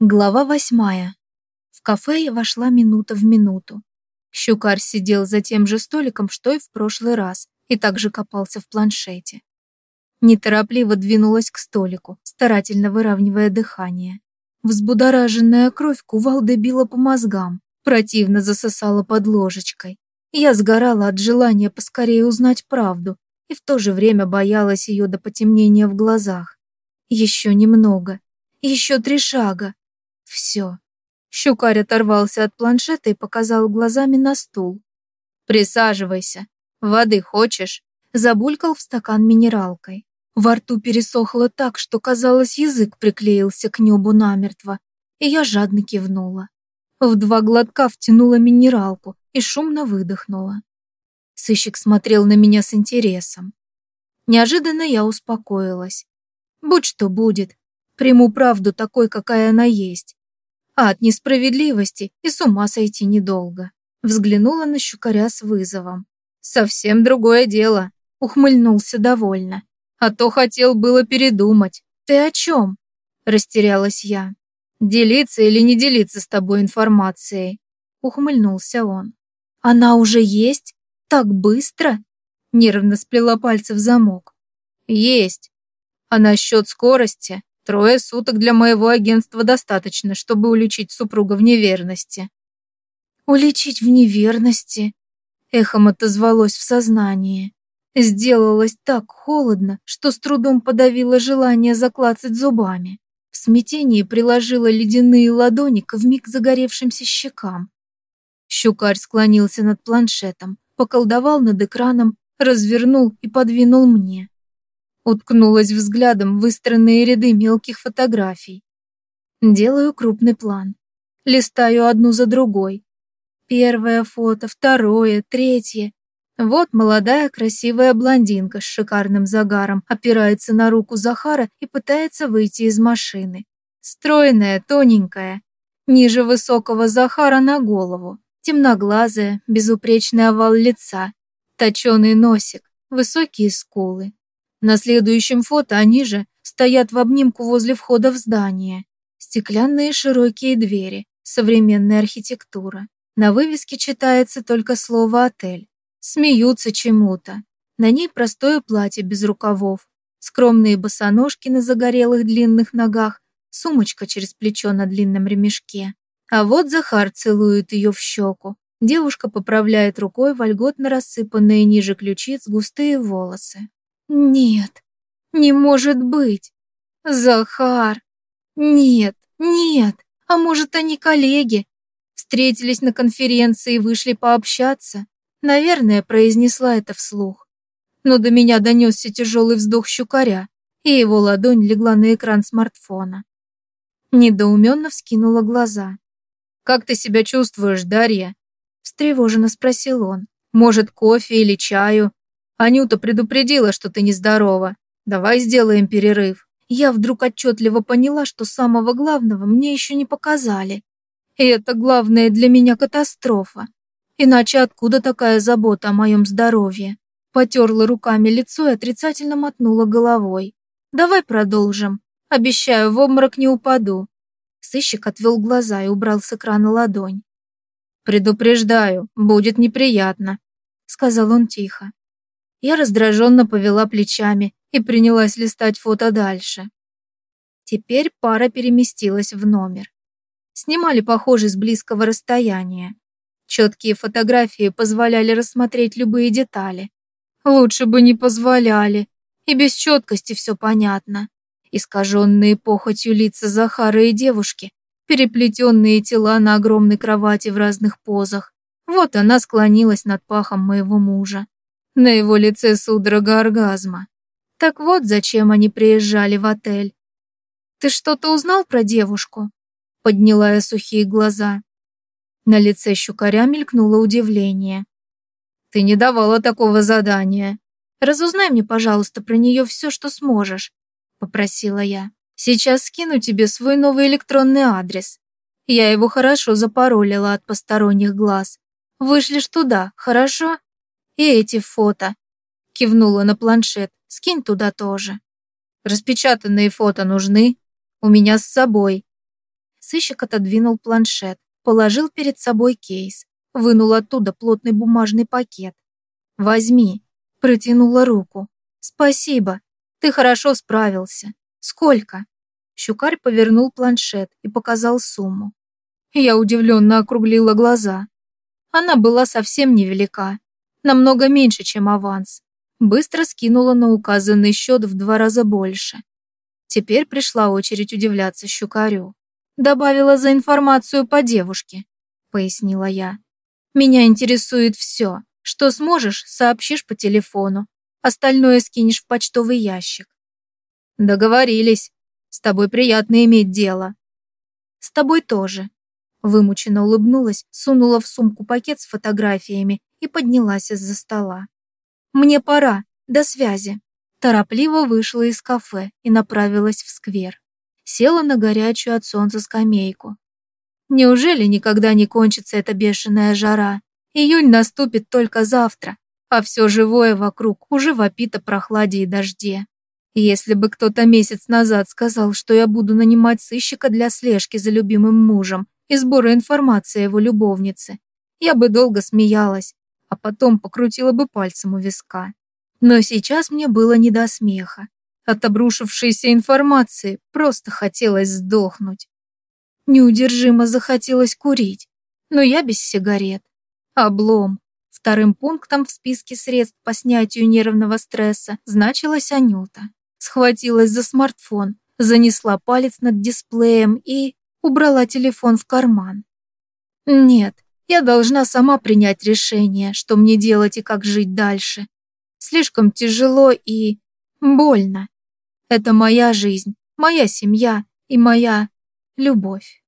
Глава восьмая. В кафе я вошла минута в минуту. Щукарь сидел за тем же столиком, что и в прошлый раз, и также копался в планшете. Неторопливо двинулась к столику, старательно выравнивая дыхание. Взбудораженная кровь кувалдой била по мозгам, противно засосала под ложечкой. Я сгорала от желания поскорее узнать правду и в то же время боялась ее до потемнения в глазах. Еще немного, еще три шага, все. Щукарь оторвался от планшета и показал глазами на стул. «Присаживайся. Воды хочешь?» Забулькал в стакан минералкой. Во рту пересохло так, что, казалось, язык приклеился к небу намертво, и я жадно кивнула. В два глотка втянула минералку и шумно выдохнула. Сыщик смотрел на меня с интересом. Неожиданно я успокоилась. Будь что будет, приму правду такой, какая она есть а от несправедливости и с ума сойти недолго. Взглянула на щукаря с вызовом. «Совсем другое дело», — ухмыльнулся довольно. «А то хотел было передумать. Ты о чем?» Растерялась я. «Делиться или не делиться с тобой информацией?» Ухмыльнулся он. «Она уже есть? Так быстро?» Нервно сплела пальцы в замок. «Есть. А насчет скорости Трое суток для моего агентства достаточно, чтобы уличить супруга в неверности. Уличить в неверности? Эхом отозвалось в сознании. Сделалось так холодно, что с трудом подавило желание заклацать зубами. В смятении приложила ледяные ладони к вмиг загоревшимся щекам. Щукарь склонился над планшетом, поколдовал над экраном, развернул и подвинул мне. Уткнулась взглядом в выстроенные ряды мелких фотографий. Делаю крупный план. Листаю одну за другой. Первое фото, второе, третье. Вот молодая красивая блондинка с шикарным загаром опирается на руку Захара и пытается выйти из машины. Стройная, тоненькая, ниже высокого Захара на голову, темноглазая, безупречный овал лица, точеный носик, высокие скулы. На следующем фото они же стоят в обнимку возле входа в здание. Стеклянные широкие двери, современная архитектура. На вывеске читается только слово «отель». Смеются чему-то. На ней простое платье без рукавов, скромные босоножки на загорелых длинных ногах, сумочка через плечо на длинном ремешке. А вот Захар целует ее в щеку. Девушка поправляет рукой вольготно рассыпанные ниже ключиц густые волосы. Нет, не может быть. Захар. Нет, нет. А может, они коллеги? Встретились на конференции и вышли пообщаться? Наверное, произнесла это вслух. Но до меня донесся тяжелый вздох щукаря, и его ладонь легла на экран смартфона. Недоуменно вскинула глаза. «Как ты себя чувствуешь, Дарья?» Встревоженно спросил он. «Может, кофе или чаю? Анюта предупредила, что ты нездорова. Давай сделаем перерыв. Я вдруг отчетливо поняла, что самого главного мне еще не показали. И это главное для меня катастрофа. Иначе откуда такая забота о моем здоровье? Потерла руками лицо и отрицательно мотнула головой. Давай продолжим. Обещаю, в обморок не упаду. Сыщик отвел глаза и убрал с экрана ладонь. «Предупреждаю, будет неприятно», — сказал он тихо. Я раздраженно повела плечами и принялась листать фото дальше. Теперь пара переместилась в номер. Снимали, похоже, с близкого расстояния. Четкие фотографии позволяли рассмотреть любые детали. Лучше бы не позволяли. И без четкости все понятно. Искаженные похотью лица Захара и девушки, переплетенные тела на огромной кровати в разных позах. Вот она склонилась над пахом моего мужа. На его лице судорога оргазма. Так вот, зачем они приезжали в отель. «Ты что-то узнал про девушку?» Подняла я сухие глаза. На лице щукаря мелькнуло удивление. «Ты не давала такого задания. Разузнай мне, пожалуйста, про нее все, что сможешь», попросила я. «Сейчас скину тебе свой новый электронный адрес. Я его хорошо запаролила от посторонних глаз. Вышлешь туда, хорошо?» И эти фото. Кивнула на планшет. Скинь туда тоже. Распечатанные фото нужны. У меня с собой. Сыщик отодвинул планшет, положил перед собой кейс, вынул оттуда плотный бумажный пакет. «Возьми», протянула руку. «Спасибо, ты хорошо справился. Сколько?» Щукарь повернул планшет и показал сумму. Я удивленно округлила глаза. Она была совсем невелика, намного меньше, чем аванс. Быстро скинула на указанный счет в два раза больше. Теперь пришла очередь удивляться Щукарю. «Добавила за информацию по девушке», — пояснила я. «Меня интересует все. Что сможешь, сообщишь по телефону. Остальное скинешь в почтовый ящик». «Договорились. С тобой приятно иметь дело». «С тобой тоже». Вымученно улыбнулась, сунула в сумку пакет с фотографиями и поднялась из-за стола. «Мне пора. До связи». Торопливо вышла из кафе и направилась в сквер. Села на горячую от солнца скамейку. Неужели никогда не кончится эта бешеная жара? Июнь наступит только завтра, а все живое вокруг уже вопит о прохладе и дожде. Если бы кто-то месяц назад сказал, что я буду нанимать сыщика для слежки за любимым мужем и сбора информации его любовнице, я бы долго смеялась, а потом покрутила бы пальцем у виска. Но сейчас мне было не до смеха. От обрушившейся информации просто хотелось сдохнуть. Неудержимо захотелось курить, но я без сигарет. Облом. Вторым пунктом в списке средств по снятию нервного стресса значилась Анюта. Схватилась за смартфон, занесла палец над дисплеем и убрала телефон в карман. Нет, я должна сама принять решение, что мне делать и как жить дальше. Слишком тяжело и больно. Это моя жизнь, моя семья и моя любовь.